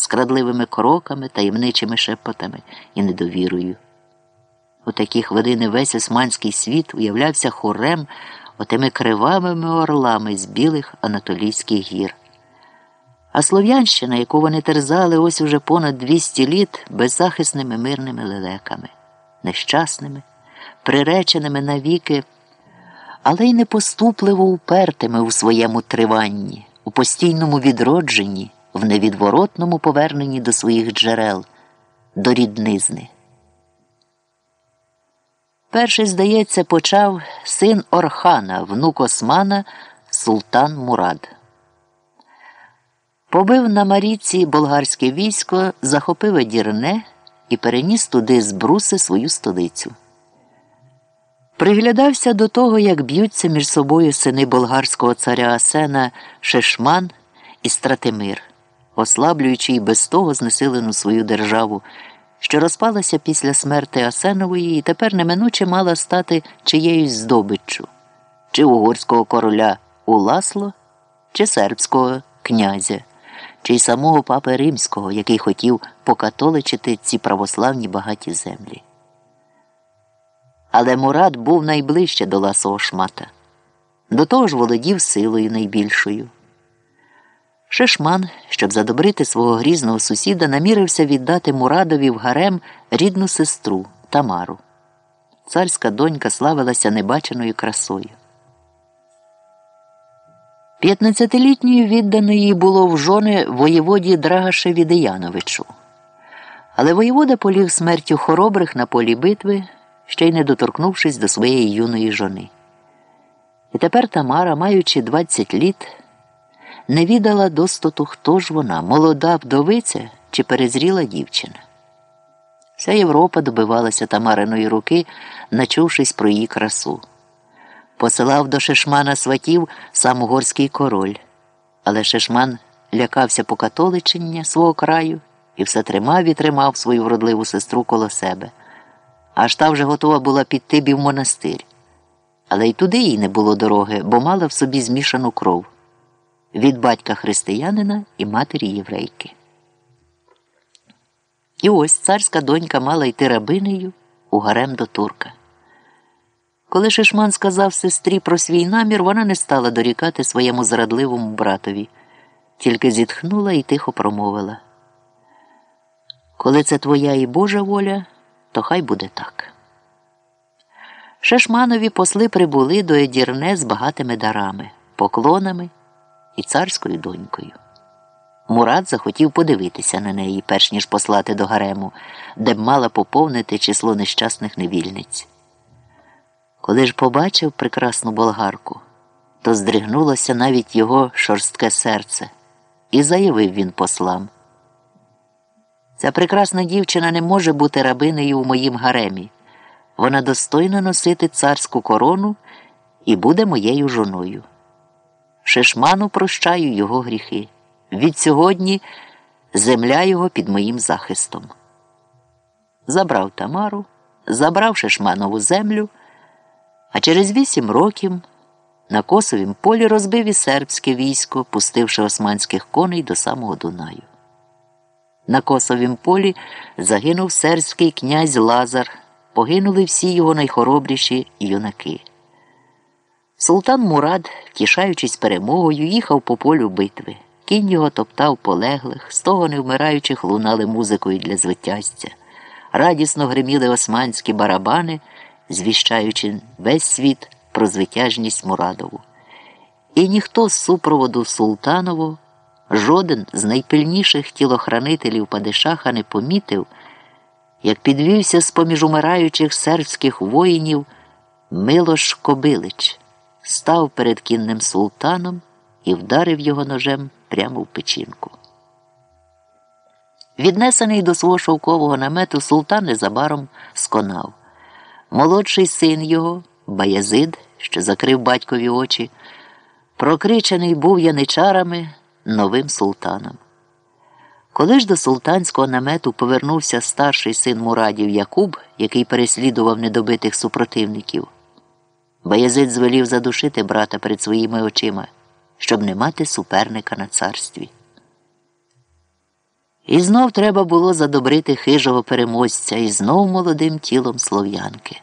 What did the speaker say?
скрадливими кроками, таємничими шепотами і недовірою. У такі хвилини весь османський світ уявлявся хорем отими кривавими орлами з білих Анатолійських гір. А Слов'янщина, яку вони терзали ось уже понад 200 літ беззахисними мирними лелеками, нещасними, приреченими навіки, але й непоступливо упертими у своєму триванні, у постійному відродженні, в невідворотному поверненні до своїх джерел, до ріднизни. Перший, здається, почав син Орхана, внук Османа, Султан Мурад. Побив на Маріці болгарське військо, захопив Едірне і переніс туди з бруси свою столицю. Приглядався до того, як б'ються між собою сини болгарського царя Асена Шешман і Стратимир, ослаблюючи й без того знесилену свою державу, що розпалася після смерти Асенової і тепер неминуче мала стати чиєюсь здобиччю, чи угорського короля Уласло, чи сербського князя чи й самого папи римського, який хотів покатоличити ці православні багаті землі. Але Мурат був найближче до ласого шмата, до того ж володів силою найбільшою. Шешман, щоб задобрити свого грізного сусіда, намірився віддати Мурадові в гарем рідну сестру Тамару. Царська донька славилася небаченою красою. П'ятнадцятилітньою відданої було в жони воєводі Драгашеві Деяновичу. Але воєвода поліг смертю хоробрих на полі битви, ще й не доторкнувшись до своєї юної жони. І тепер Тамара, маючи 20 літ, не віддала достоту, хто ж вона, молода вдовиця чи перезріла дівчина. Вся Європа добивалася Тамариної руки, начувшись про її красу. Посилав до Шешмана сватів сам угорський король, але Шешман лякався покатоличення свого краю і все тримав і тримав свою вродливу сестру коло себе. Аж та вже готова була піти бів монастир. Але й туди їй не було дороги, бо мала в собі змішану кров від батька християнина і матері єврейки. І ось царська донька мала йти рабинею у гарем до турка. Коли Шишман сказав сестрі про свій намір, вона не стала дорікати своєму зрадливому братові, тільки зітхнула і тихо промовила. Коли це твоя і Божа воля, то хай буде так. Шешманові посли прибули до Едірне з багатими дарами, поклонами і царською донькою. Мурат захотів подивитися на неї, перш ніж послати до гарему, де б мала поповнити число нещасних невільниць. Коли ж побачив прекрасну болгарку, то здригнулося навіть його шорстке серце, і заявив він послам. Ця прекрасна дівчина не може бути рабинею у моїм гаремі. Вона достойна носити царську корону і буде моєю жоною. Шешману прощаю його гріхи. Від сьогодні земля його під моїм захистом. Забрав Тамару, забрав Шешманову землю. А через вісім років на Косовім полі розбив і сербське військо, пустивши османських коней до самого Дунаю. На Косовім полі загинув сербський князь Лазар, погинули всі його найхоробріші юнаки. Султан Мурад, тішаючись перемогою, їхав по полю битви. Кінь його топтав полеглих, з того не вмираючих лунали музикою для звитязця. Радісно гриміли османські барабани звіщаючи весь світ про звитяжність Мурадову. І ніхто з супроводу Султанову, жоден з найпильніших тілохранителів Падишаха не помітив, як підвівся з поміж умираючих сербських воїнів Милош Кобилич, став перед кінним султаном і вдарив його ножем прямо в печінку. Віднесений до свого шовкового намету султан незабаром сконав. Молодший син його, Баязид, що закрив батькові очі, прокричений був яничарами новим султаном. Коли ж до султанського намету повернувся старший син Мурадів Якуб, який переслідував недобитих супротивників, Баязид звелів задушити брата перед своїми очима, щоб не мати суперника на царстві. І знов треба було задобрити хижого переможця і знов молодим тілом слов'янки.